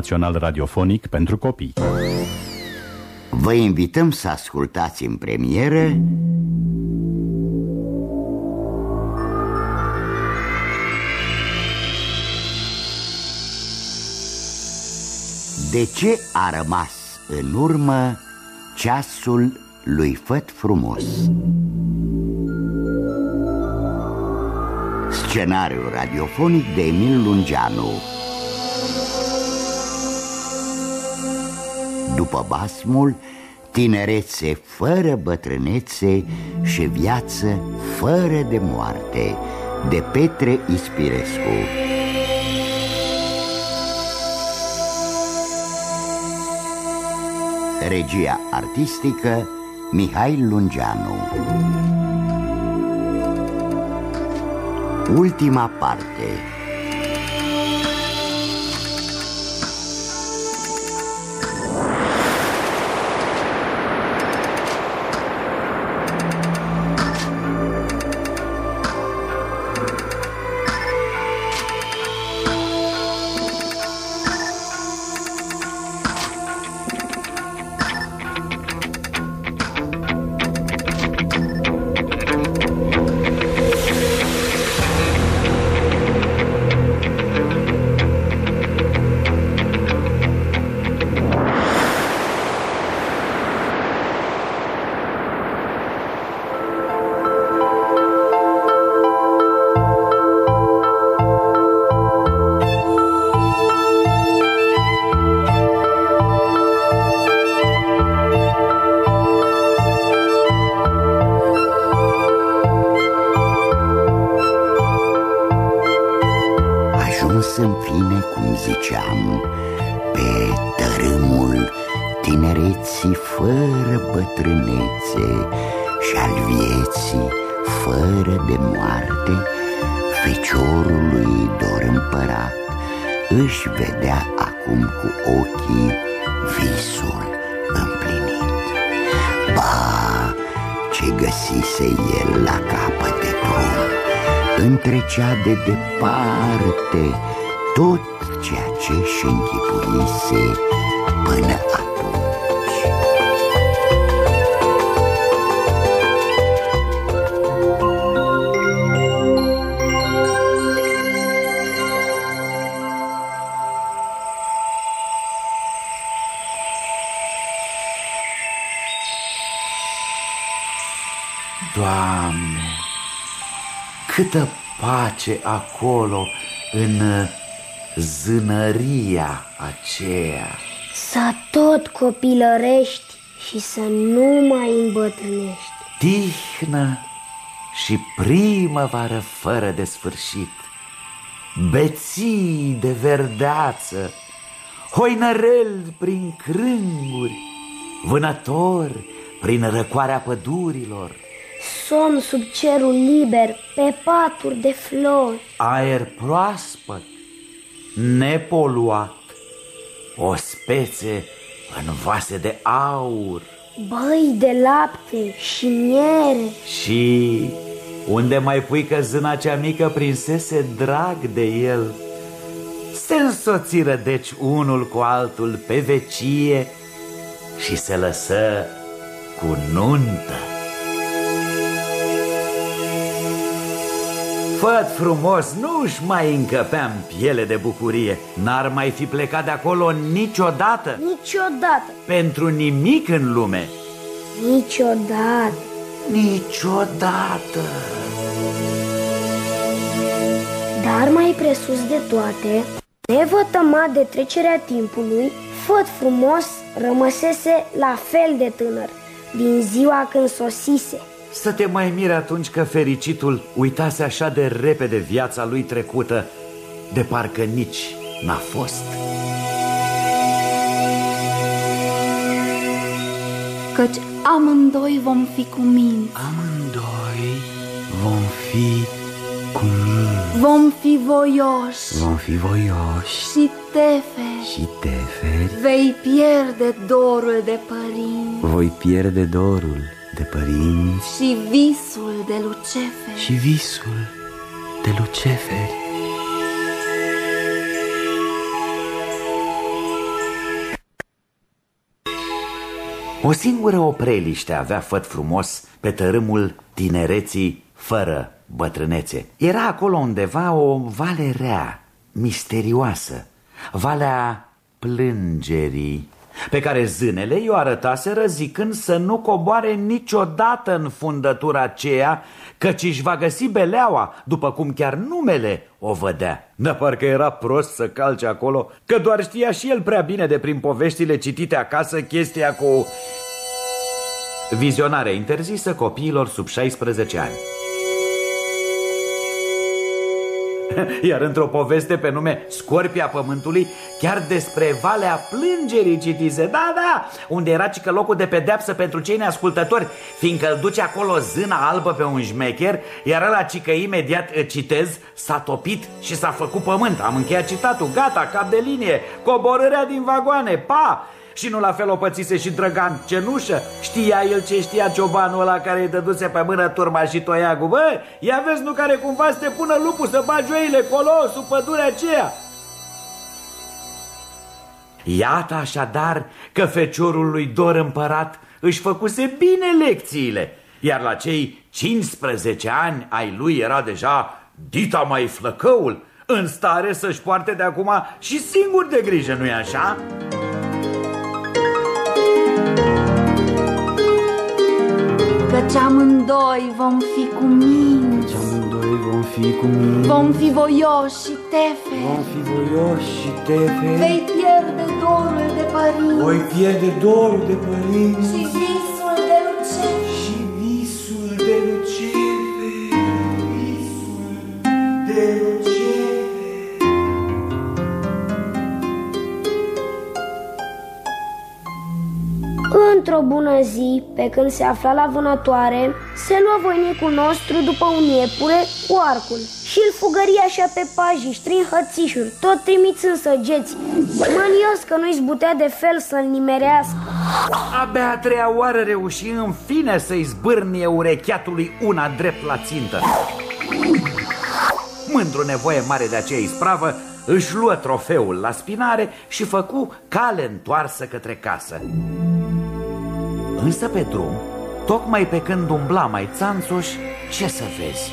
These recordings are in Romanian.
național radiofonic pentru copii. Vă invităm să ascultați în premieră De ce a rămas în urmă ceasul lui Făt Frumos? Scenariu radiofonic de Emil Lungeanu După basmul, tinerețe fără bătrânețe și viață fără de moarte De Petre Ispirescu. Regia artistică Mihai Lungeanu. Ultima parte întrecea de departe tot ceea ce și închipuise până pace acolo în uh, zânăria aceea. Să tot copilărești și să nu mai îmbătrânești. Tihnă și primăvară fără de sfârșit. Beții de verdeață, hoinărel prin crânguri Vânători prin răcoarea pădurilor somn sub cerul liber, pe paturi de flori. Aer proaspăt, nepoluat, o spețe în vase de aur. Băi de lapte și miere. Și unde mai pui că zâna cea mică prinsese drag de el. Se însoțiră deci unul cu altul pe vecie și se lăsă cu nuntă. Făt frumos nu-și mai încăpea în piele de bucurie. N-ar mai fi plecat de acolo niciodată. Niciodată. Pentru nimic în lume. Niciodată. Niciodată. Dar mai presus de toate Nevătămat de trecerea timpului Făt frumos rămăsese la fel de tânăr Din ziua când sosise să te mai miri atunci că fericitul uitase așa de repede viața lui trecută, de parcă nici n-a fost. Căci amândoi vom fi cu minți. Amândoi vom fi cu minți. Vom fi voioși. Vom fi voioși. Și teferi. Și teferi. Vei pierde dorul de părinți. Voi pierde dorul de părinți Și visul de luceferi Și visul de luceferi O singură opreliște avea făt frumos pe tărâmul tinereții fără bătrânețe. Era acolo undeva o vale rea, misterioasă, valea plângerii pe care zânele i-o arătaseră zicând să nu coboare niciodată în fundătura aceea, căci își va găsi beleaua, după cum chiar numele o vădea. Dar parcă era prost să calce acolo, că doar știa și el prea bine de prin poveștile citite acasă chestia cu... Vizionare interzisă copiilor sub 16 ani. Iar într-o poveste pe nume Scorpia Pământului Chiar despre Valea Plângerii citise Da, da, unde era cică locul de pedeapsă pentru cei neascultători Fiindcă îl duce acolo zâna albă pe un șmecher Iar ăla cică imediat citez S-a topit și s-a făcut pământ. Am încheiat citatul, gata, cap de linie. Coborârea din vagoane, pa! Și nu la fel o pățise și Drăgan Cenușă. Știa el ce știa ciobanul ăla care îi dăduse pe mână turma și toiagul. Bă, ia vezi nu care cumva să te pună lupul să bagi oile colo sub pădurea aceea. Iată așadar că feciorul lui Dor împărat își făcuse bine lecțiile Iar la cei 15 ani ai lui era deja dita mai flăcăul În stare să-și poarte de acum și singur de grijă, nu-i așa? Căci amândoi vom fi cu minți. Amândoi vom fi cu mine Vom fi voioși și tefe. Vom fi voioși și tefe. Vei pierde dorul de părinți. Voi pierde dorul de părinți. Și visul Într-o bună zi, pe când se afla la vânătoare, se lua voinicul nostru după un iepure cu arcul și îl fugări așa pe pajiști, prin hățișuri, tot trimițând săgeți, mânios că nu-i zbutea de fel să-l nimerească. Abia a treia oară reuși în fine să-i zbârnie urechiatului una drept la țintă. Mândru nevoie mare de aceea ispravă, își luă trofeul la spinare și făcu cale întoarsă către casă. Însă pe drum, tocmai pe când umbla mai țanțoș, ce să vezi?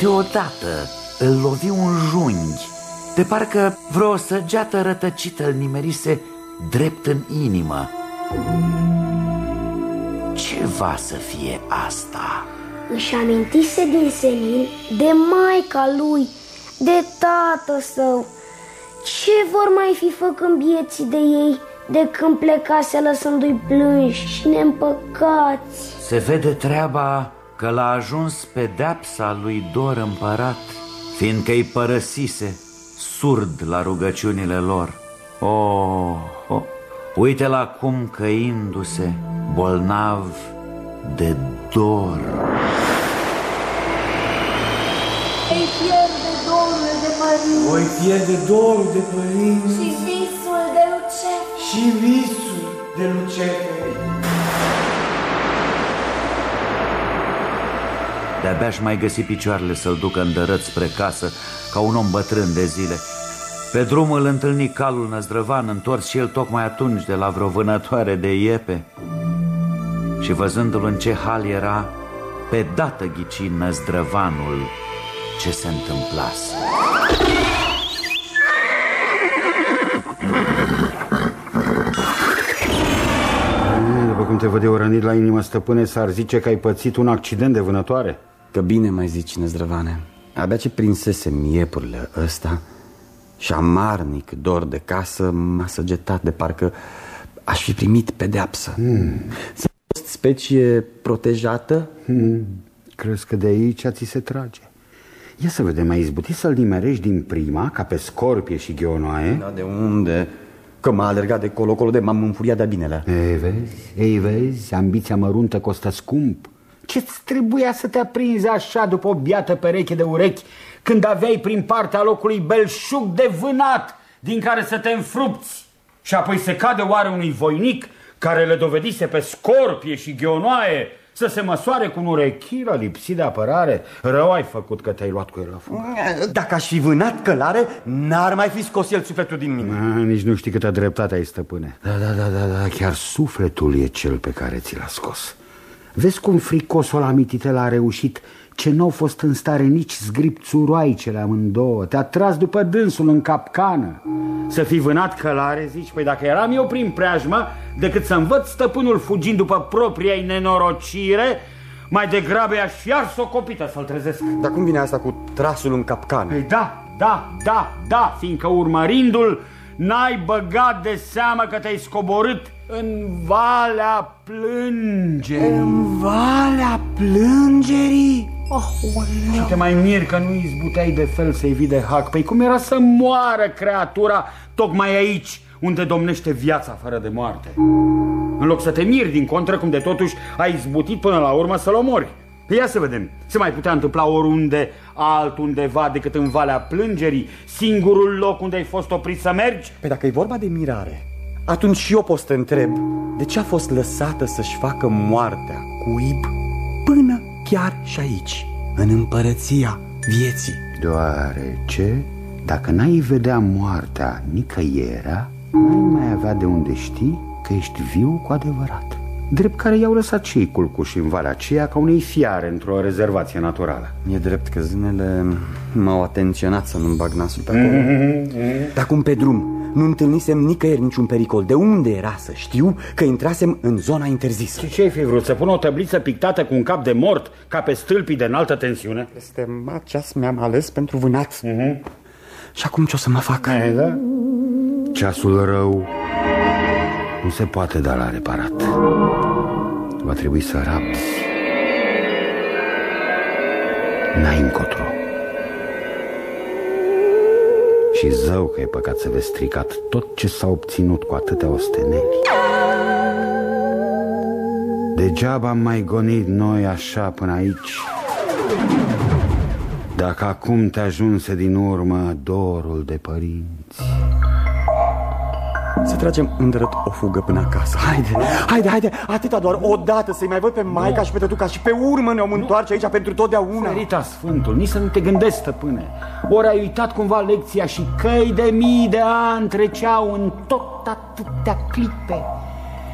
Deodată îl lovi un junghi, de parcă vreo săgeată rătăcită îl nimerise drept în inimă. Ce va să fie asta? Își amintise din senin de maica lui, de tată său. Ce vor mai fi făcând vieții de ei de când plecase lăsându-i plânși și neîmpăcați? Se vede treaba că l-a ajuns pedeapsa lui Dor împărat, fiindcă îi părăsise surd la rugăciunile lor. Oh, oh. uite-l acum căindu-se, bolnav de dor. Vei pierde dorul de părinți Voi pierde dorul de părinți Și visul de luceri Și visul de lucefe De-abia și mai găsi picioarele să-l ducă îndărât spre casă Ca un om bătrân de zile. Pe drum îl întâlni calul năzdrăvan Întors și el tocmai atunci de la vreo vânătoare de iepe. Și văzându-l în ce hal era Pe dată ghici năzdrăvanul ce se întâmplase După cum te văd eu rănit la inimă, stăpâne, s-ar zice că ai pățit un accident de vânătoare Că bine mai zici, năzdrăvane Abia ce prinsesem iepurile ăsta Și șamarnic dor de casă M-a săgetat de parcă aș fi primit pedeapsă hmm. Să fost specie protejată hmm. Crezi că de aici ți se trage Ia să vedem, ai izbutit să-l nimerești din prima Ca pe scorpie și ghionoaie Da, de unde? Că m-a alergat de colo-colo de m-am înfuriat de-a binele Ei, vezi, ei, vezi, ambiția măruntă costă scump. Ce-ți trebuia să te aprinzi așa după o biată pereche de urechi Când aveai prin partea locului belșug de vânat Din care să te înfrupți? Și apoi se cade oare unui voinic Care le dovedise pe scorpie și ghionoaie Să se măsoare cu un urechilă lipsit de apărare. Rău ai făcut că te-ai luat cu el la fund Dacă aș fi vânat călare, n-ar mai fi scos el sufletul din mine. A, Nici nu știi câtă dreptate ai, stăpâne. Da, da, da, da, da, chiar sufletul e cel pe care ți l-a scos. Vezi cum fricosul amititel a reușit ce n-au fost în stare nici zgripțuroaicele amândouă Te-a tras după dânsul în capcană Să fi vânat călare, zici? Păi dacă eram eu prin preajmă Decât să învăț stăpânul fugind după propria nenorocire Mai degrabă i-aș fi ars o copită să-l trezesc Dar cum vine asta cu trasul în capcană? Păi da, da, da, da, fiindcă urmărindu-l N-ai băgat de seamă că te-ai scoborât în Valea Plângerii În Valea Plângerii? Oh, și te mai mir că nu izbuteai de fel să-i vii de hac. Păi cum era să moară creatura tocmai aici unde domnește viața fără de moarte? În loc să te miri din contră cum de totuși ai izbutit până la urmă să-l omori. Păi ia să vedem, se mai putea întâmpla oriunde altundeva decât în Valea Plângerii Singurul loc unde ai fost oprit să mergi? Păi dacă e vorba de mirare atunci și eu pot să te întreb De ce a fost lăsată să-și facă moartea cuib Până chiar și aici În împărăția vieții. Deoarece dacă n-ai vedea moartea nicăierea N-ai mai avea de unde ști că ești viu cu adevărat. Drept care i-au lăsat cei culcuși în valea aceea ca unei fiare într-o rezervație naturală. E drept că zânele m-au atenționat să nu-mi bag nasul pe acolo. Dar cum pe drum nu întâlnisem nicăieri niciun pericol De unde era să știu că intrasem în zona interzisă? Și ce-ai fi vrut? Să pun o tabliță pictată cu un cap de mort Ca pe stâlpii de înaltă tensiune? Este ceas mi-am ales pentru vânat uh -huh. Și acum ce o să mă fac? E, da? Ceasul rău nu se poate da la reparat Va trebui să rabzi N-ai încotro Și zău că e păcat să vezi stricat Tot ce s-a obținut cu atâtea osteneli. Degeaba am mai gonit noi așa până aici. Dacă acum te ajunse din urmă dorul de părinți să tragem îndrăt o fugă până acasă. Haide, haide, haide, atâta doar odată Să-i mai văd pe maica nu. și pe tătuca Și pe urmă ne-om întoarce aici pentru totdeauna. Ferita Sfântul, nici să nu te gândești, stăpâne. Ori ai uitat cumva lecția Și căi de mii de ani treceau în tot atâtea clipe.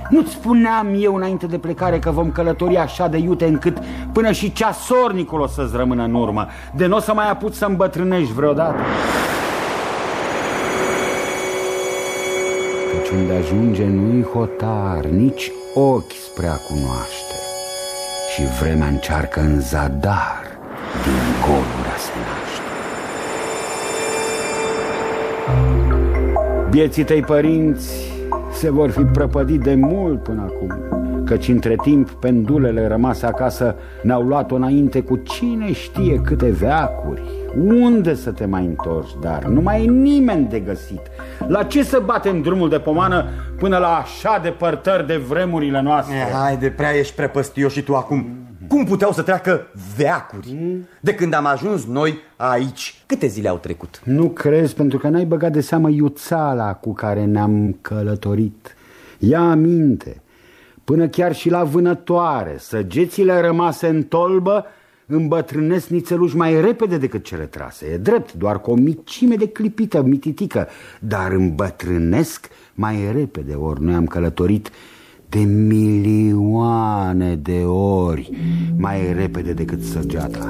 Nu-ți spuneam eu înainte de plecare că vom călători așa de iute încât până și ceasornicul o să-ți rămână în urmă. De nu o să mai apuci să îmbătrânești vreodată Căci unde ajunge nu-i hotar, nici ochi spre a cunoaște. Și vremea încearcă în zadar din golura se naște. Vieții tăi părinți se vor fi prăpădit de mult până acum Căci între timp pendulele rămase acasă ne-au luat-o înainte cu cine știe câte veacuri. Unde să te mai întorci, dar nu mai e nimeni de găsit. La ce să batem drumul de pomană până la așa depărtări de vremurile noastre? E, haide, prea ești prepăstio și tu acum. Cum puteau să treacă veacuri De când am ajuns noi aici? Câte zile au trecut? Nu crezi pentru că n-ai băgat de seamă iuțala cu care ne-am călătorit. Ia aminte Până chiar și la vânătoare Săgețile rămase în tolbă Îmbătrânesc nițeluși mai repede decât cele trase. E drept, doar cu o micime de clipită mititică Dar îmbătrânesc mai repede Ori. Noi am călătorit de milioane de ori Mai repede decât săgeata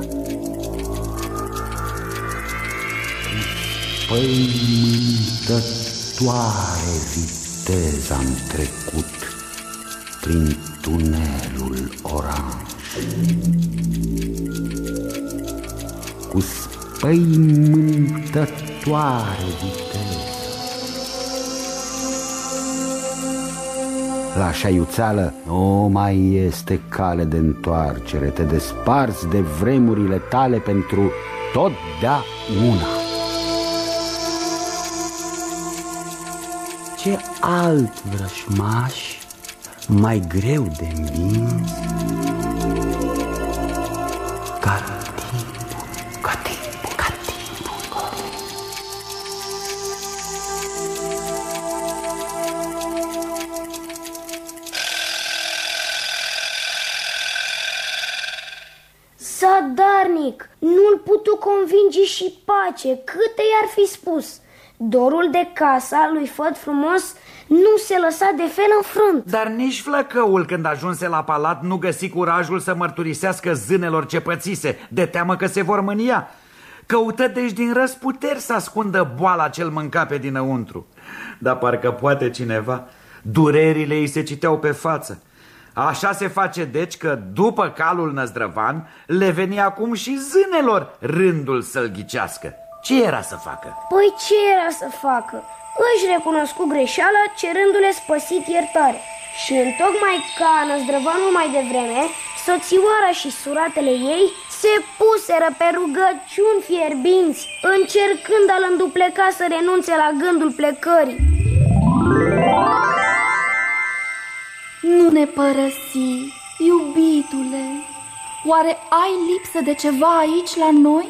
Păimântătoare viteză am trecut prin tunelul oranj Cu spăimântătoare viteză. La așa iuțeală nu mai este cale de întoarcere. Te desparți de vremurile tale pentru totdeauna. Ce alt vrășmaș mai greu de învins ca timpul, ca timpul, ca timpul. Zadarnic, nu-l putu convinge și pace, câte i-ar fi spus. Dorul de casa lui Făt frumos nu se lăsa de fel în frânt. Dar nici flăcăul când ajunse la palat nu găsi curajul să mărturisească zânelor ce pățise, de teamă că se vor mânia. Căută deci din răsputeri să ascundă boala cel mânca pe dinăuntru. Dar parcă poate cineva, durerile îi se citeau pe față. Așa se face deci că după calul năzdrăvan le veni acum și zânelor rândul să-l ghicească. Ce era să facă? Păi ce era să facă? Își recunoscu greșeala cerându-le spăsit iertare. Și întocmai ca năzdrăvanul mai devreme, soțioara și suratele ei se puseră pe rugăciuni fierbinți, încercând a-l îndupleca să renunțe la gândul plecării. Nu ne părăsi, iubitule. Oare ai lipsă de ceva aici la noi?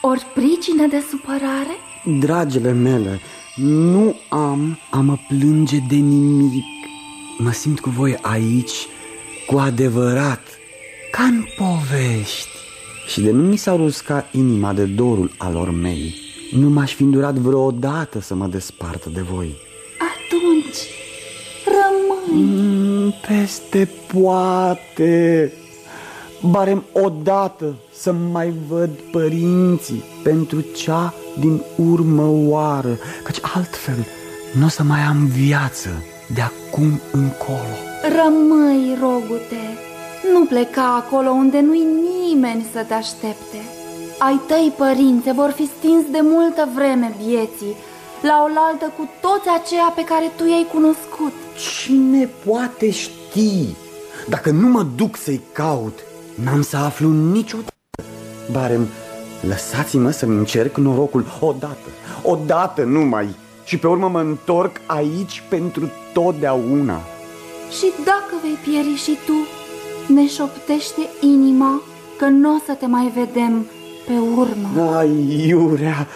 Ori pricină de supărare? Dragile mele, nu am a mă plânge de nimic. Mă simt cu voi aici cu adevărat, ca în povești. Și de nu mi s-a ruscat inima de dorul alor mei, nu m-aș fi îndurat vreodată să mă despartă de voi. Atunci, rămâi. Mm, peste poate, barem odată să mai văd părinții pentru cea din urmă oară, căci altfel nu o să mai am viață de acum încolo. Rămâi, rogute, nu pleca acolo unde nu-i nimeni să te aștepte. Ai tăi părinți vor fi stins de multă vreme vieții, la oaltă cu toți aceia pe care tu i-ai cunoscut. Cine poate ști? Dacă nu mă duc să-i caut, n-am să aflu niciodată. Barem, lăsați-mă să-mi încerc norocul odată, odată numai și pe urmă mă întorc aici pentru totdeauna. Și dacă vei pieri și tu, ne șoptește inima că nu o să te mai vedem pe urmă. Ai, iurea,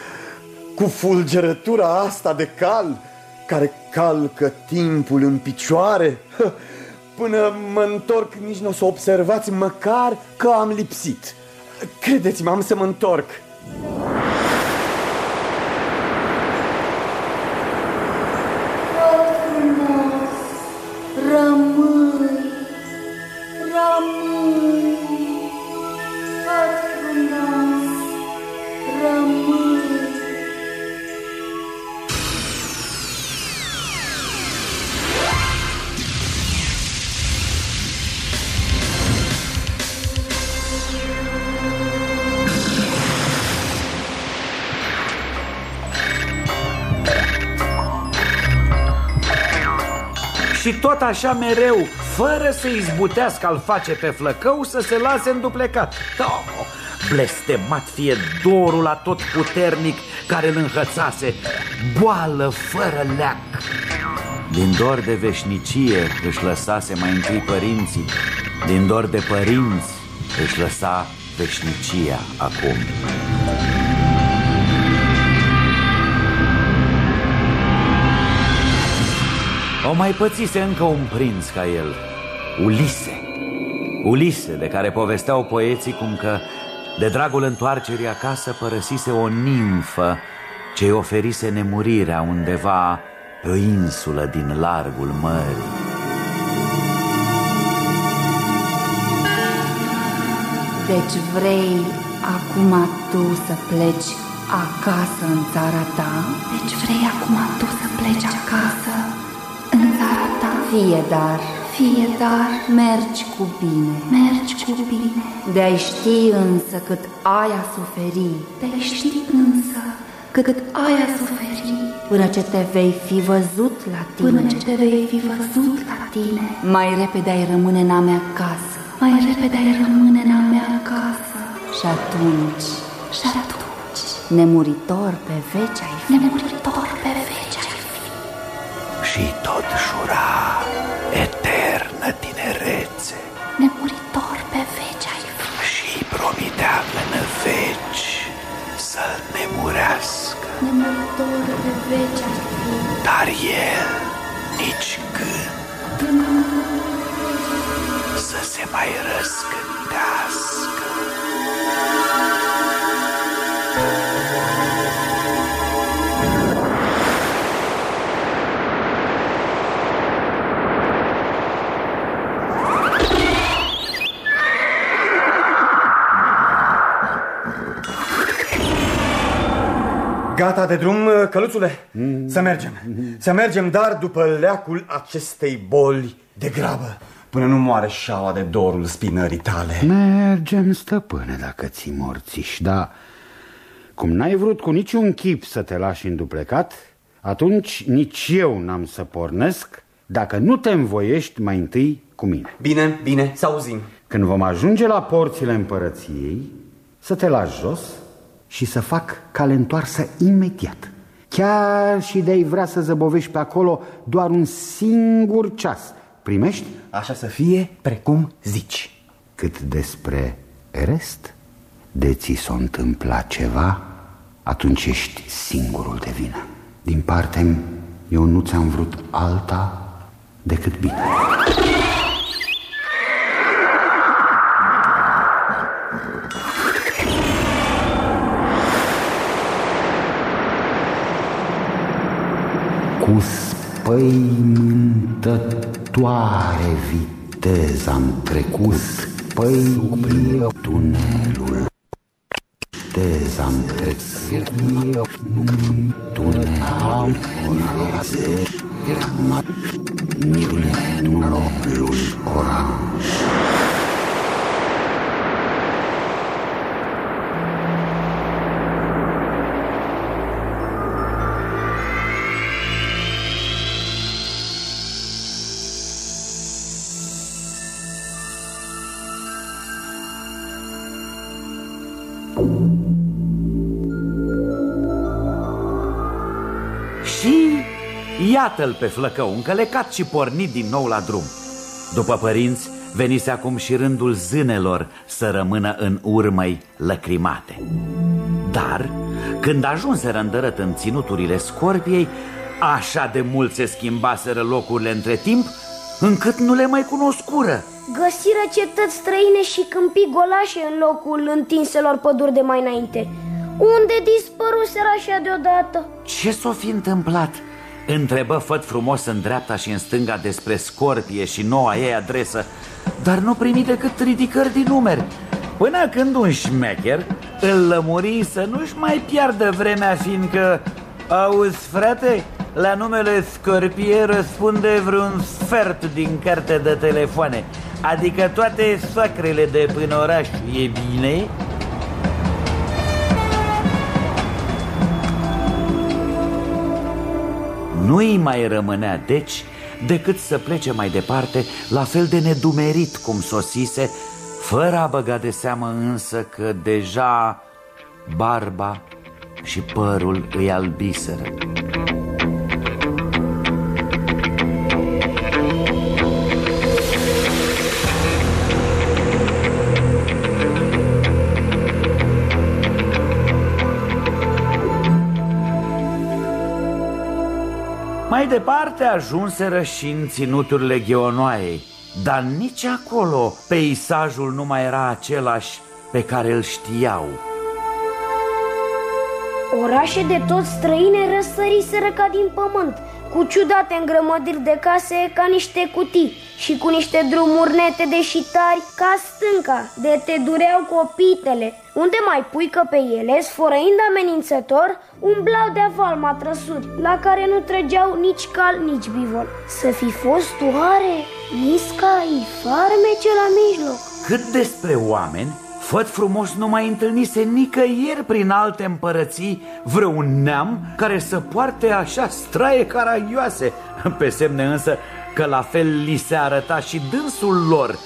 cu fulgerătura asta de cal, care calcă timpul în picioare, până mă întorc nici nu o să observați măcar că am lipsit. Credeți-mă, am să mă întorc. Așa mereu, fără să izbutească al face pe flăcău să se lase înduplecat. Da, blestemat fie dorul la tot puternic care îl înhățase, boală fără leac. Din dor de veșnicie își lăsase mai întâi părinții, din dor de părinți își lăsa veșnicia acum. O mai pățise încă un prinț ca el, Ulise. Ulise, de care povesteau poeții cum că, de dragul întoarcerii acasă, părăsise o nimfă ce-i oferise nemurirea undeva pe o insulă din largul mării. Deci vrei acum tu să pleci acasă în țara ta? Deci vrei acum tu să pleci acasă în țara ta? Fie dar, fie dar, mergi cu bine, mergi cu bine. De-ai ști însă cât ai a suferi, de-ai ști însă cât ai a suferi, până ce te vei fi văzut la tine, până ce te vei fi văzut la tine, mai repede ai rămâne în a mea casă, mai repede ai rămâne în a mea casă. Și atunci, și atunci, nemuritor pe veci ai fi, nemuritor pe veci Nemuritor pe veci ai fi. Dar el nici gând să se mai răzgândească. Gata de drum, căluțule? Mm. Să mergem. Să mergem, dar după leacul acestei boli de grabă. Până nu moare șaua de dorul spinării tale. Mergem, stăpâne, dacă ți morțiși, dar cum n-ai vrut cu niciun chip să te lași înduplecat, atunci nici eu n-am să pornesc dacă nu te învoiești mai întâi cu mine. Bine, bine, să auzim. Când vom ajunge la porțile împărăției, să te lași jos și să fac cale întoarsă imediat. Chiar și de-ai vrea să zăbovești pe acolo doar un singur ceas. Primești? Așa să fie precum zici. Cât despre rest, de ți s-o întâmpla ceva, atunci ești singurul de vină. Din partea eu nu ți-am vrut alta decât bine. Cu spăimântătoare viteză am trecut păi tunelul Viteză am trecut tunelul tunelul oranj Iată-l pe flăcău, încălecat și pornit din nou la drum După părinți, venise acum și rândul zânelor să rămână în urmăi lăcrimate Dar, când ajunseră îndărăt în ținuturile scorpiei Așa de mult se schimbaseră locurile între timp Încât nu le mai cunoscură Găsiră cetăți străine și câmpii golașe în locul întinselor păduri de mai înainte Unde dispăruseră așa deodată? Ce s-o fi întâmplat? Întrebă făt frumos în dreapta și în stânga despre scorpie și noua ei adresă Dar nu primi decât ridicări din numeri Până când un șmecher îl lămuri să nu-și mai piardă vremea fiindcă Auzi frate, la numele Scorpie răspunde vreun sfert din carte de telefoane Adică toate soacrele de până oraș e bine? Nu-i mai rămânea, deci, decât să plece mai departe, la fel de nedumerit cum sosise, fără a băga de seamă însă că deja barba și părul îi albiseră. Mai departe ajunseră și în ținuturile Gheonoaiei Dar nici acolo peisajul nu mai era același pe care îl știau. Orașe de tot străine răsăriseră ca din pământ Cu ciudate îngrămădiri de case ca niște cutii Și cu niște drumuri nete de șitari ca stânca De te dureau copitele Unde mai puică pe ele, sfărăind amenințător Umblau de aval trăsuri La care nu trăgeau nici cal, nici bivol. Să fi fost oare Nisca farmece la mijloc? Cât despre oameni Făt frumos nu mai întâlnise nicăieri prin alte împărății vreun neam care să poarte așa straie caragioase. Pe semne însă că la fel li se arăta și dânsul lor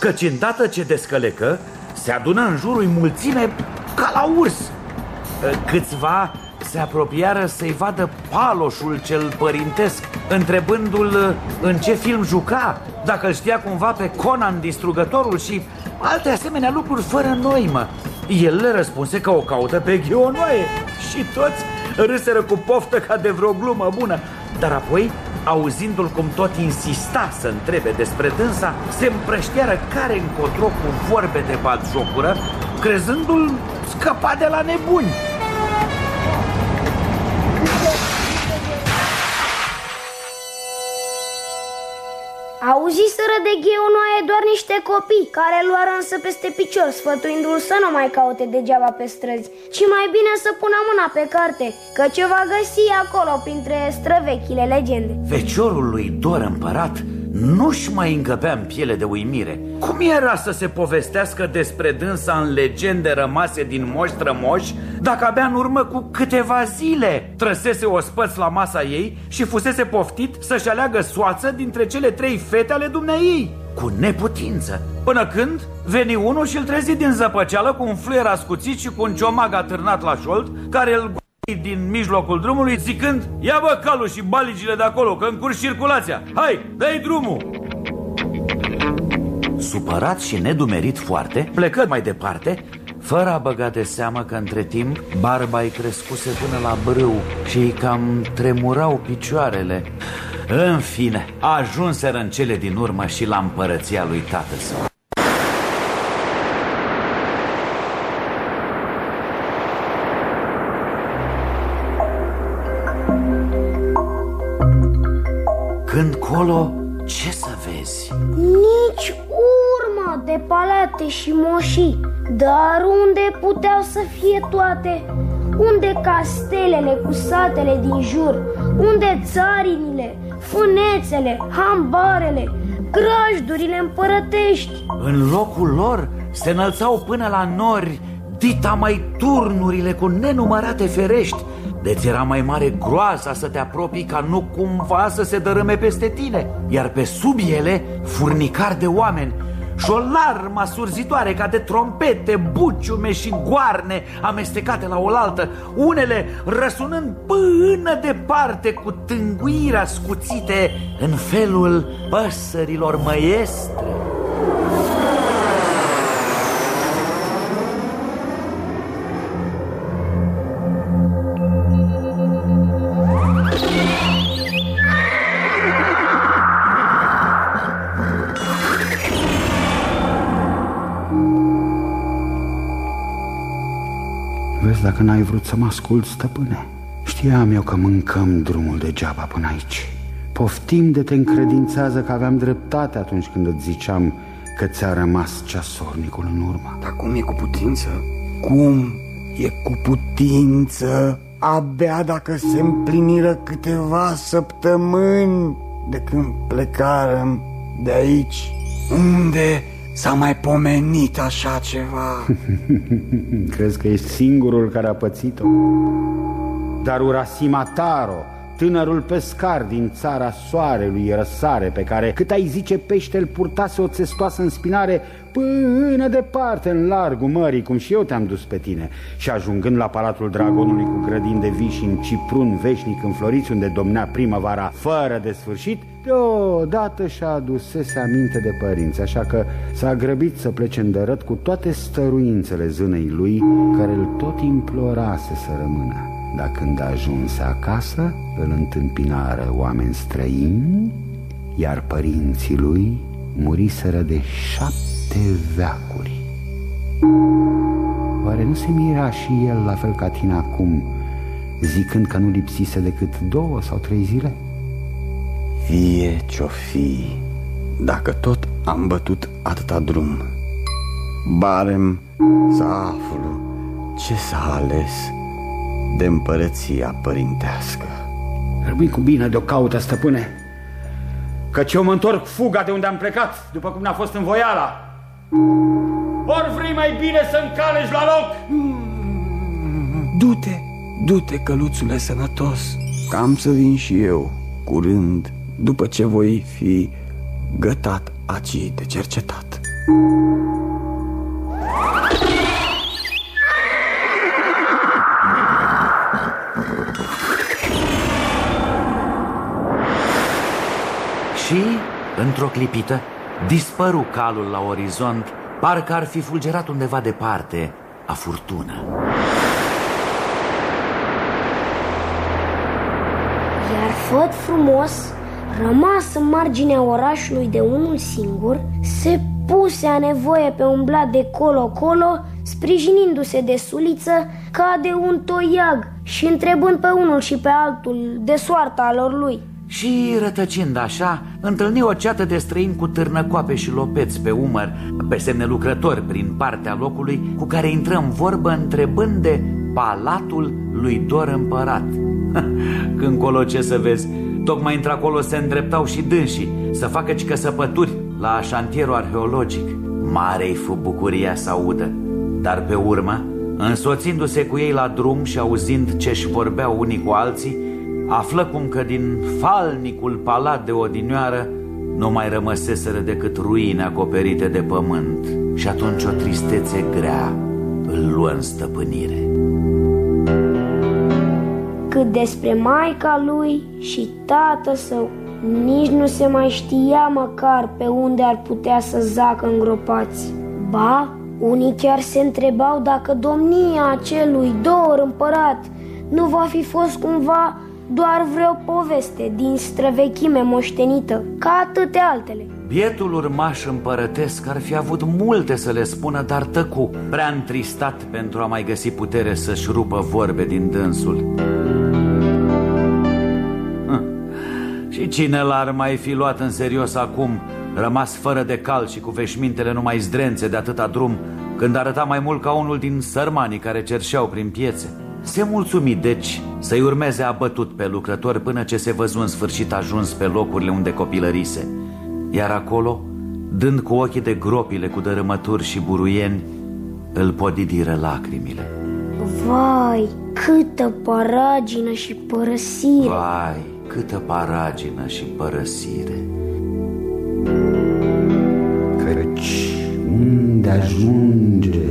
Căci îndată ce descălecă, se adună în jurul mulțime ca la urs. Câțiva se apropiară să-i vadă paloșul cel părintesc Întrebându-l în ce film juca? Dacă îl știa cumva pe Conan distrugătorul și alte asemenea lucruri fără noimă. El le răspunse că o caută pe Ghionoae Și toți râseră cu poftă ca de vreo glumă bună. Dar apoi, auzindu-l cum tot insista să întrebe despre dânsa Se împrășteară care încotro cu vorbe de batjocură Crezându-l scăpat de la nebuni Auziseră de gheunoaie doar niște copii Care luară însă peste picior Sfătuindu-l să nu mai caute degeaba pe străzi Ci mai bine să pună mâna pe carte Că ce va găsi acolo printre străvechile legende. Feciorul lui Dor împărat nu-și mai încăpea în piele de uimire. Cum era să se povestească despre dânsa în legende rămase din moș strămoși Dacă abia în urmă cu câteva zile trăsese o spăț la masa ei Și fusese poftit să-și aleagă soață dintre cele trei fete ale dumneai cu neputință. Până când veni unul și îl trezi din zăpăceală cu un fluier ascuțit și cu un ciomag atârnat la șold Care îl din mijlocul drumului zicând Ia bă calul și baligile de acolo, că încurci circulația. Hai, dă drumul. Supărat și nedumerit foarte, plecă mai departe fără a băga de seamă că între timp barba îi crescuse până la brâu și îi cam tremurau picioarele. În fine, ajunseră în cele din urmă și la împărăția lui tatăl său Când colo, ce să vezi? Nici urmă de palate și moșii Dar unde puteau să fie toate? Unde castelele cu satele din jur? Unde țarinile, fânețele, hambarele, grajdurile împărătești? În locul lor se înălțau până la nori Dita mai turnurile cu nenumărate ferești Deci era mai mare groaza să te apropii ca nu cumva să se dărâme peste tine Iar pe sub ele furnicari de oameni și o larmă surzitoare ca de trompete, buciume și goarne amestecate la oaltă, unele răsunând până departe cu tânguirea scuțite în felul păsărilor măiestre. Dacă n-ai vrut să mă ascult, stăpâne Știam eu că mâncăm drumul degeaba până aici Poftim de te încredințează că aveam dreptate atunci când îți ziceam că ți-a rămas ceasornicul în urmă Dar cum e cu putință? Cum e cu putință? Abia dacă se împliniră câteva săptămâni de când plecarăm de aici Unde s-a mai pomenit așa ceva? Crezi că ești singurul care a pățit-o? Dar Urasima Taro, tânărul pescar din țara soarelui răsare Pe care, cât ai zice pește, îl purtase o țestoasă în spinare Până departe, în largul mării, cum și eu te-am dus pe tine Și ajungând la Palatul Dragonului cu grădini de vii și în ciprun veșnic înfloriți Unde domnea primăvara fără de sfârșit Deodată și-a adusese aminte de părinți Așa că s-a grăbit să plece în dărăt cu toate stăruințele zânei lui Care îl tot implorase să rămână dar când ajunse acasă, îl întâmpinară oameni străini, iar părinții lui muriseră de șapte veacuri. Oare nu se mira și el la fel ca tine acum, zicând că nu lipsise decât două sau trei zile? Fie ce-o fi, dacă tot am bătut atâta drum, barem să aflu ce s-a ales de împărăția părintească. Rămâi cu bine de o caută, stăpâne, căci eu mă întorc fuga de unde am plecat, după cum n-a fost în voiala. Ori vrei mai bine să încalești la loc? Du-te, du-te, căluțule sănătos, cam să vin și eu, curând, după ce voi fi gătat aci de cercetat. Și, într-o clipită, dispăru calul la orizont, parcă ar fi fulgerat undeva departe a furtună. Iar făt frumos, rămas în marginea orașului de unul singur, se puse a nevoie pe umblat de colo-colo, sprijinindu-se de suliță ca de un toiag și întrebând pe unul și pe altul de soarta lor lui. Și rătăcind așa, întâlni o ceată de străini cu târnăcoape și lopeți pe umăr, pe semne lucrători prin partea locului, cu care intrăm vorbă întrebând de palatul lui Dor Împărat. Când colo ce să vezi, tocmai într-acolo se îndreptau și dânsii să facă cică săpături la șantierul arheologic. Mare-i fu bucuria să audă, dar pe urmă, însoțindu-se cu ei la drum și auzind ce-și vorbeau unii cu alții, află cum că din falnicul palat de odinioară nu mai rămăseseră decât ruine acoperite de pământ și atunci o tristețe grea îl luă în stăpânire. Cât despre maica lui și tată său, nici nu se mai știa măcar pe unde ar putea să zacă îngropați. Ba, unii chiar se întrebau dacă domnia acelui dor împărat nu va fi fost cumva doar vreo poveste din străvechime moștenită, ca atâtea altele. Bietul urmaș împărătesc ar fi avut multe să le spună, dar tăcu, prea întristat pentru a mai găsi putere să-și rupă vorbe din dânsul. Și cine l-ar mai fi luat în serios acum, rămas fără de cal și cu veșmintele numai zdrențe de atâta drum, când arăta mai mult ca unul din sărmanii care cerșeau prin piețe? Se mulțumi, deci, să-i urmeze abătut pe lucrători până ce se văzu în sfârșit ajuns pe locurile unde copilărise. Iar acolo, dând cu ochii de gropile cu dărâmături și buruieni, îl podidiră lacrimile. Vai, câtă paragină și părăsire! Vai, câtă paragină și părăsire! Căci unde ajunge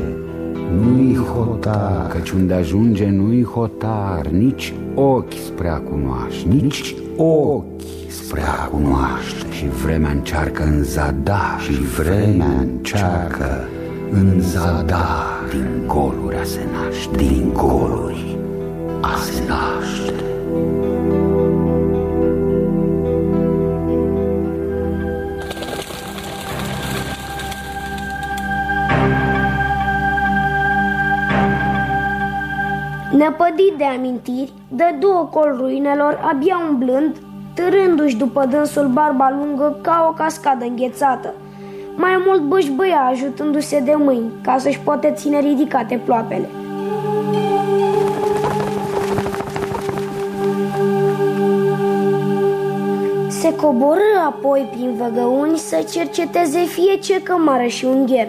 nu-i hotar, căci unde ajunge nu-i hotar, nici ochi spre a cunoaște, nici ochi spre a cunoaște. Și vremea încearcă în zadar, și vremea încearcă în zadar, din goluri a se naște, din goluri a se naște. Năpădit de amintiri, dădu ocol ruinelor, abia umblând, târându-și după dânsul barba lungă ca o cascadă înghețată. Mai mult bășbăia ajutându-se de mâini, ca să-și poate ține ridicate ploapele. Se coborâ apoi prin văgăuni să cerceteze fie ce cămară și ungher,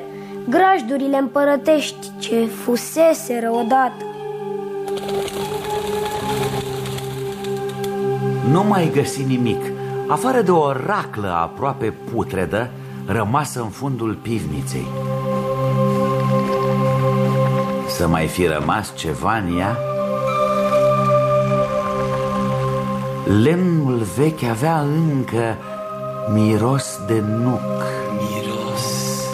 grajdurile împărătești ce fuseseră odată. Nu mai găsi nimic, afară de o raclă aproape putredă, rămasă în fundul pivniței. Să mai fi rămas ceva în ea? Lemnul vechi avea încă miros de nuc. Miros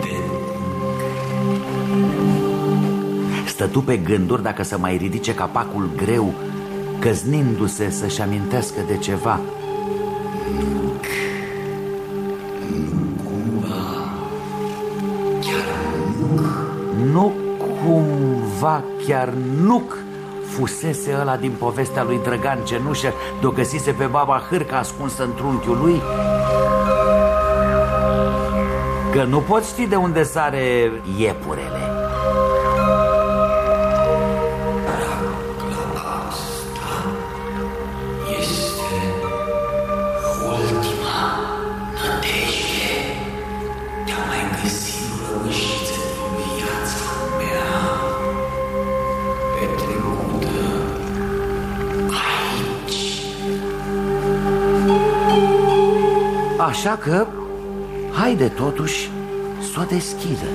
de nuc. Stătu pe gânduri dacă să mai ridice capacul greu căznindu-se să-și amintească de ceva. Nuc. Nu cumva chiar nuc. Nu cumva chiar nuc fusese ăla din povestea lui Drăgan Cenușă de-o găsise pe baba hârca ascunsă în trunchiul lui? Că nu poți ști de unde sare iepurele Așa că, haide totuși să o deschidă.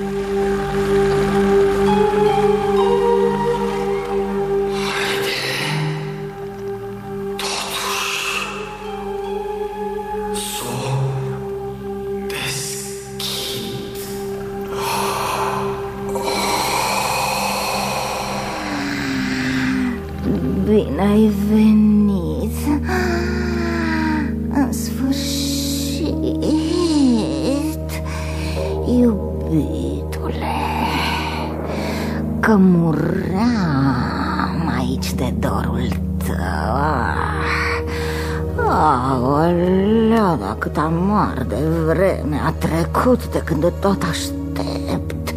Aolea, dar cât amar de vreme a trecut de când tot aștept.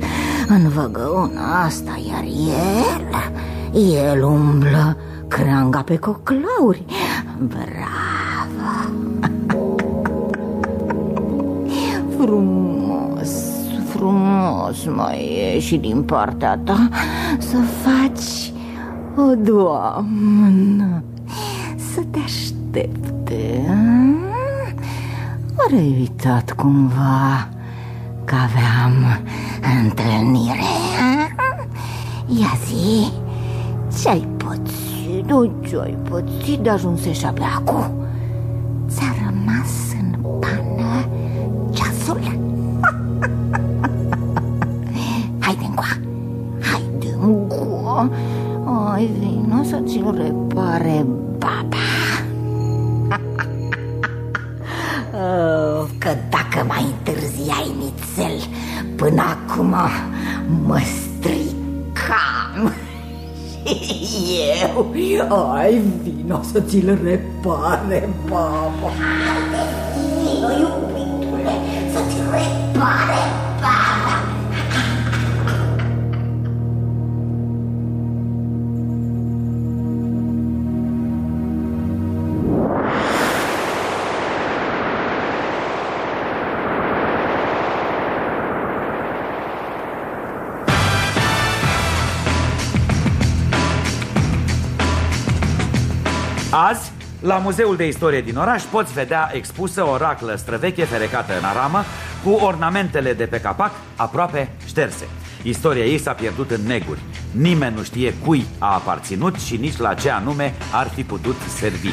În văgăuna asta, iar el, el umblă creanga pe coclauri. Bravo! Frumos, frumos mai e și din partea ta să faci o doamnă. Să te aștepte Ori ai uitat cumva că aveam întâlnire? Ia zi, ce-ai pățit, nu ce-ai pățit de ajunsești abia acum? Ai, vino să ți-l repare baba la Muzeul de Istorie din oraș poți vedea expusă o raclă străveche ferecată în aramă cu ornamentele de pe capac aproape șterse. Istoria ei s-a pierdut în neguri. Nimeni nu știe cui a aparținut și nici la ce anume ar fi putut servi.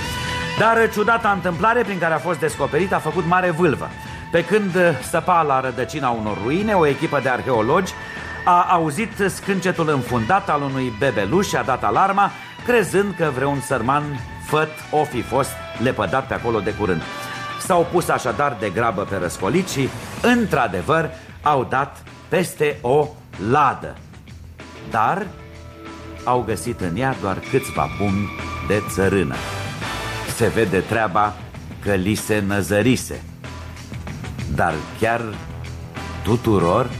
Dar ciudata întâmplare prin care a fost descoperit a făcut mare vâlvă. Pe când săpa la rădăcina unor ruine, o echipă de arheologi a auzit scâncetul înfundat al unui bebeluș și a dat alarma, crezând că vreun sărman făt o fi fost lepădat pe acolo de curând. S-au pus așadar de grabă pe răscolit și, într-adevăr, au dat peste o ladă. Dar au găsit în ea doar câțiva pumni de țărână. Se vede treaba că li se năzărise. Dar chiar tuturor,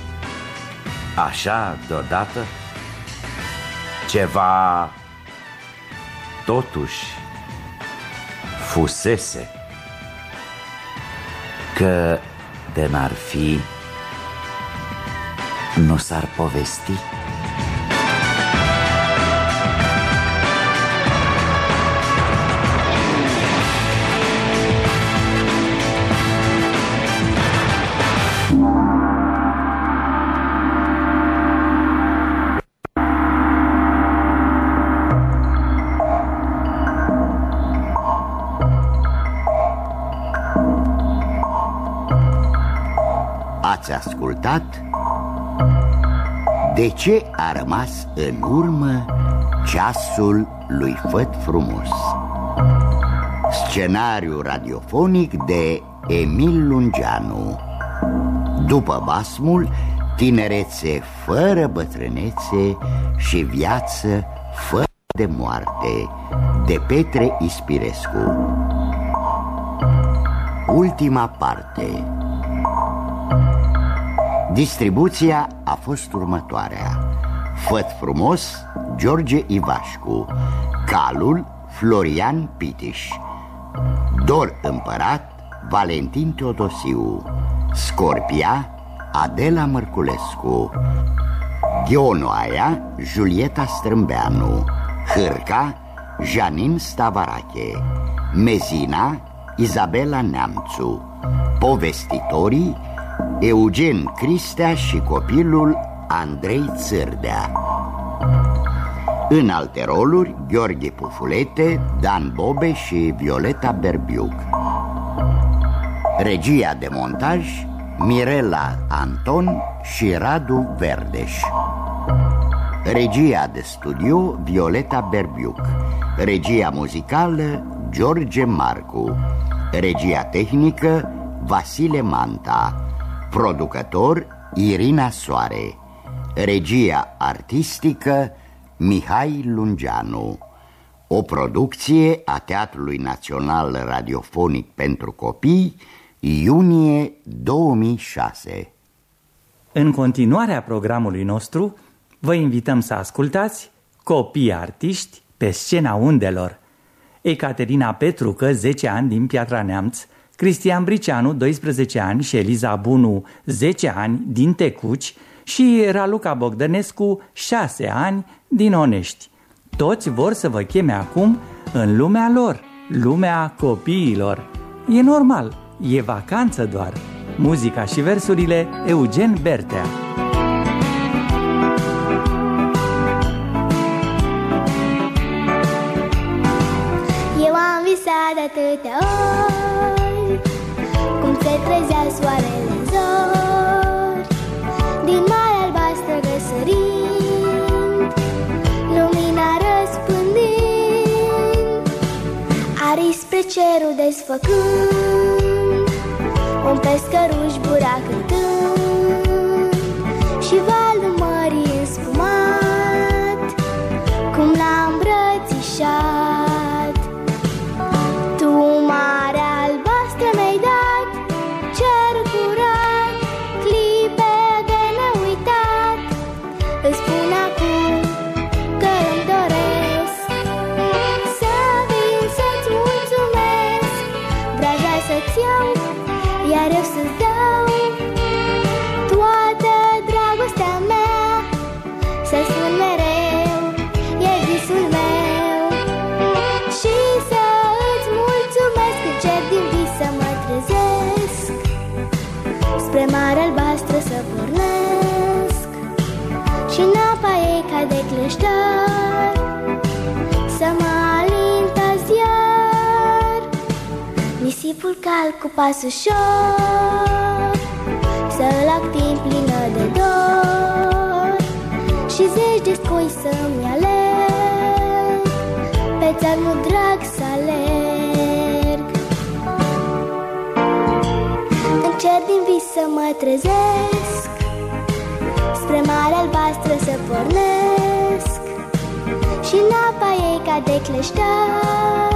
așa deodată, ceva totuși fusese că de n-ar fi nu s-ar povesti. Ați ascultat De ce a rămas în urmă ceasul lui Făt Frumos? Scenariu radiofonic de Emil Lungeanu. După basmul Tinerețe fără bătrânețe și viață fără de moarte De Petre Ispirescu. Ultima parte Distribuția a fost următoarea. Făt frumos, George Ivașcu. Calul, Florian Pitiș. Dor împărat, Valentin Teodosiu. Scorpia, Adela Mărculescu. Ghionoaia, Julieta Strâmbeanu. Hârca, Janin Stavarache. Mezina, Izabela Neamțu. Povestitorii, Eugen Cristea și copilul Andrei Țârdea. În alte roluri, Gheorghe Pufulete, Dan Bobe și Violeta Berbiuc. Regia de montaj, Mirela Anton și Radu Verdeș. Regia de studio, Violeta Berbiuc. Regia muzicală, George Marcu. Regia tehnică, Vasile Manta Producător Irina Soare Regia artistică Mihai Lungeanu O producție a Teatrului Național Radiofonic pentru Copii, iunie 2006. În continuarea programului nostru, vă invităm să ascultați Copii artiști pe scena undelor. Ecaterina Petrucă, 10 ani din Piatra Neamț, Cristian Briceanu, 12 ani și Eliza Bunu, 10 ani din Tecuci și Raluca Bogdănescu, 6 ani din Onești. Toți vor să vă cheme acum în lumea lor, lumea copiilor. E normal, e vacanță doar. Muzica și versurile Eugen Bertea. Eu am visat atâtea ori cerul desfăcând Un pescăruș bura cântând Și valul mării înspumat Cum l-a îmbrățișat Nisipul cald cu pas ușor Să-l actin plină de dor Și zeci de scoi să-mi alerg Pe țărmul drag să alerg. În cer din vis să mă trezesc Spre mare albastră să pornesc Și în apa ei ca de cleștar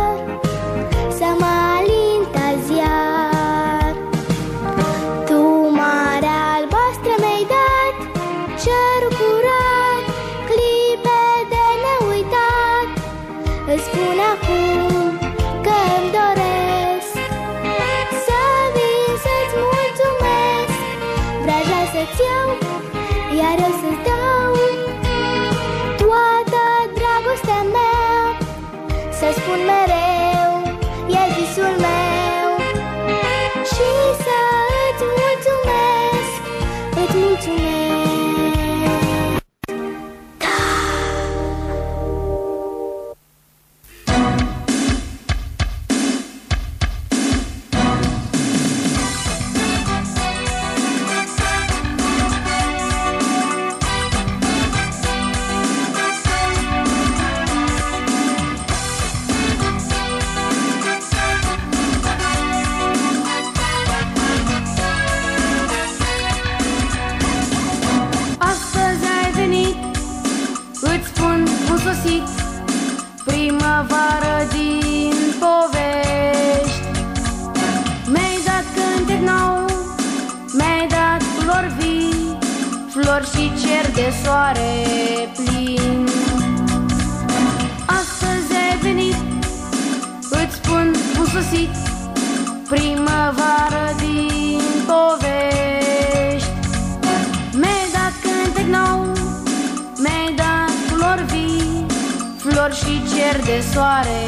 Flori și cer de soare plin. Astăzi ai venit, îți spun un sosit Primăvară din povești. Mi-ai dat cântec nou, mi-ai dat flori vii, flori și cer de soare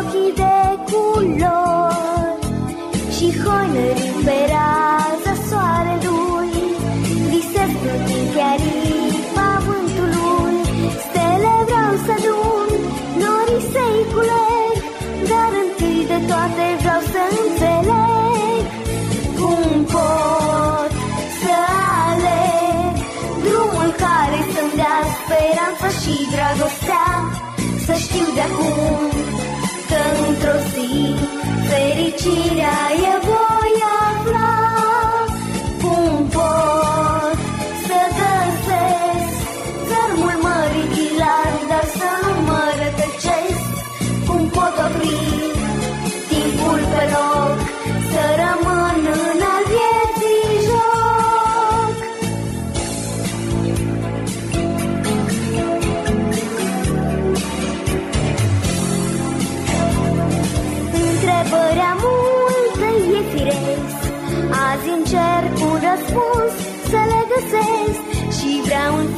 ochii de culori Și hoină din peraza soarelui. Visez tot din chiar pământului Stele vreau să dun, nori să-i culeg Dar întâi de toate vreau să înțeleg Cum pot să aleg Drumul care să-mi dea speranță și dragostea. Să știu de acum य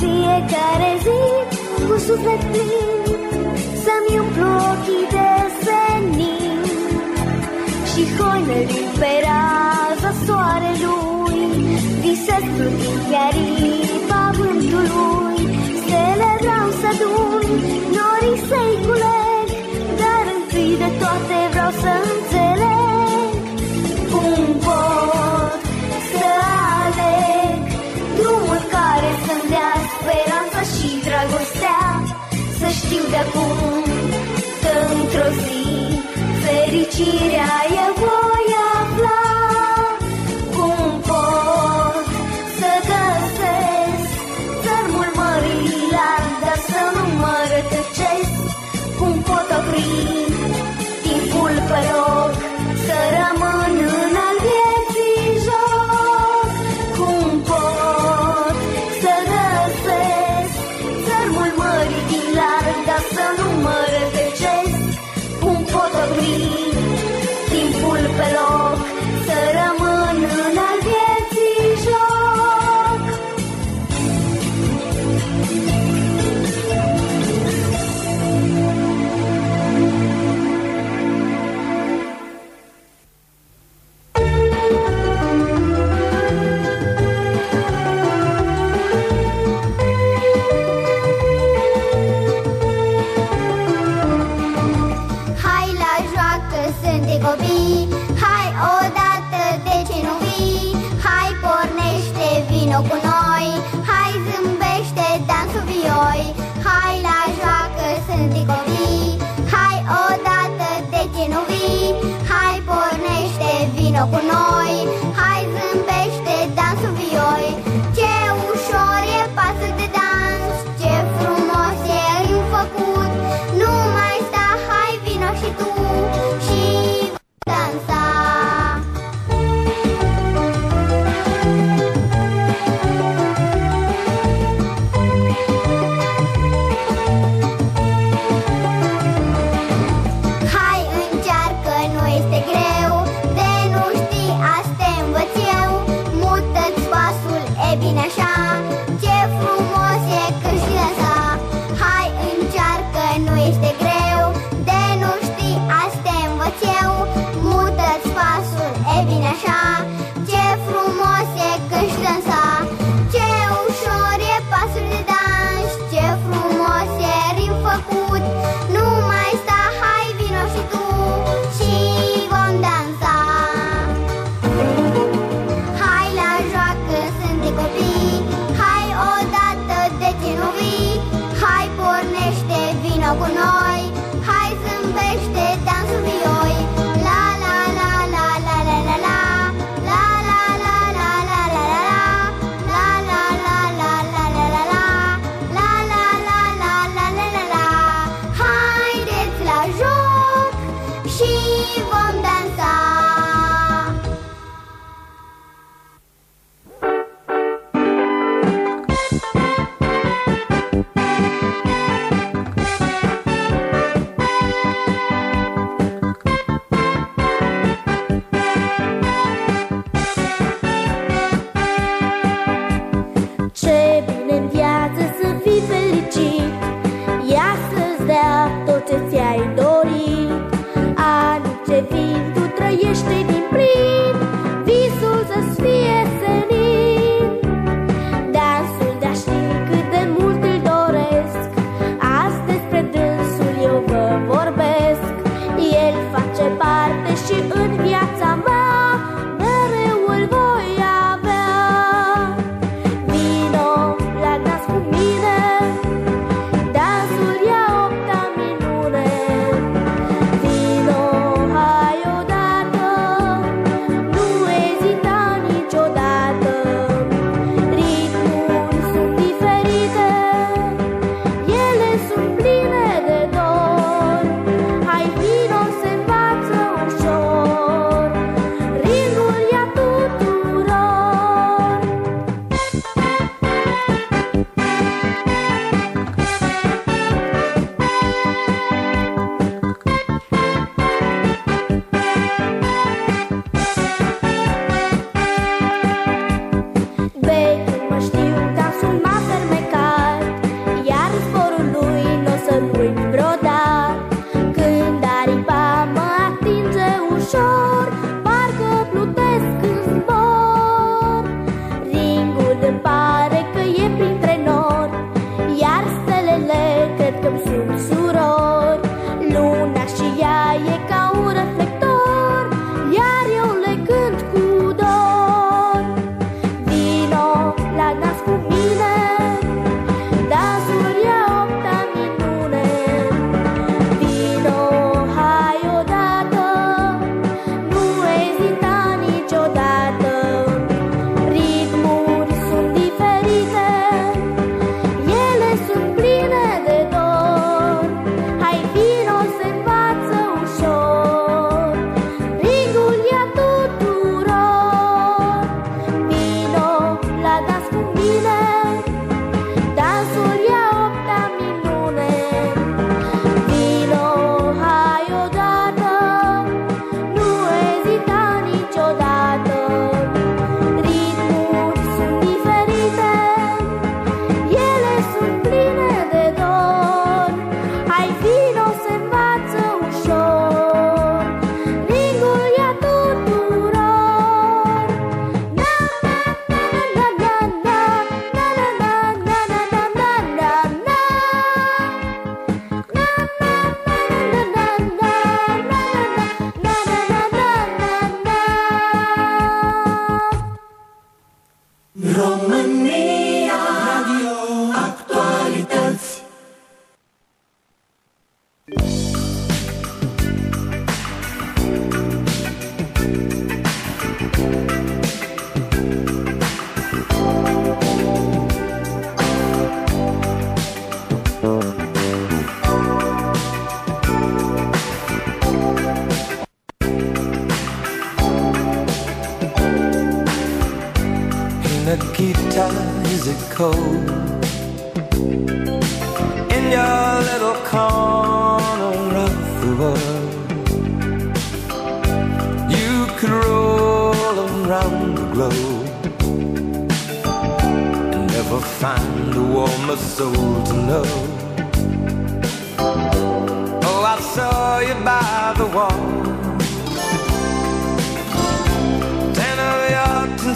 fiecare zi cu suflet plin Să-mi umplu ochii de senin. Și hoine din pe raza soarelui Visez plutind pe aripa vântului Stele vreau să dun, norii să-i culeg Dar întâi de toate vreau să-mi dragostea Să știu de acum că într-o zi fericirea e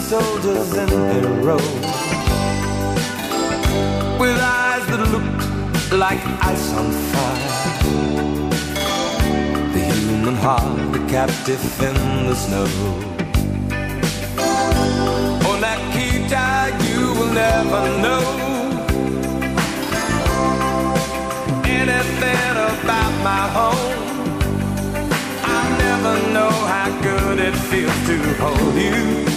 soldiers in a row With eyes that look like ice on fire. The human heart, a captive in the snow. Oh, Nikita, you will never know Anything about my home. I never know how good it feels to hold you.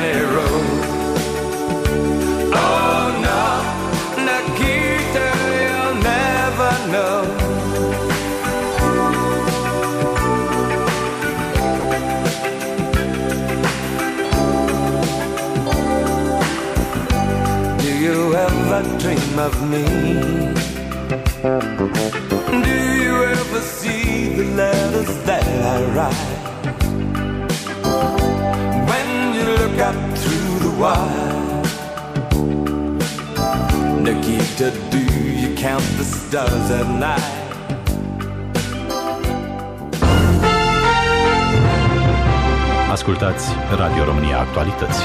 of me? Do you ever see the letters that I write? When you look up through the wire, Nikita, do you count the stars at night? Ascultați Radio România Actualități.